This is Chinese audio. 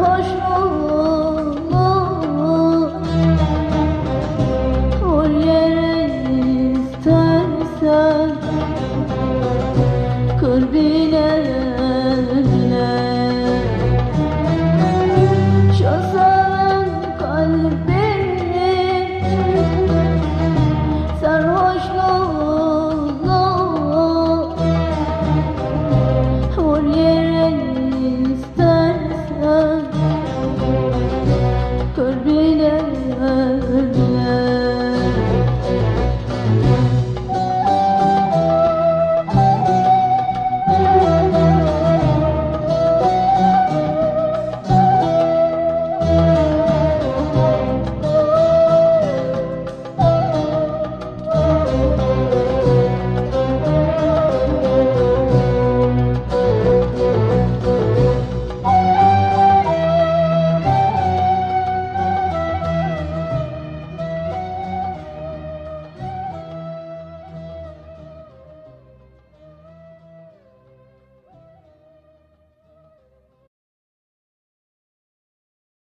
我说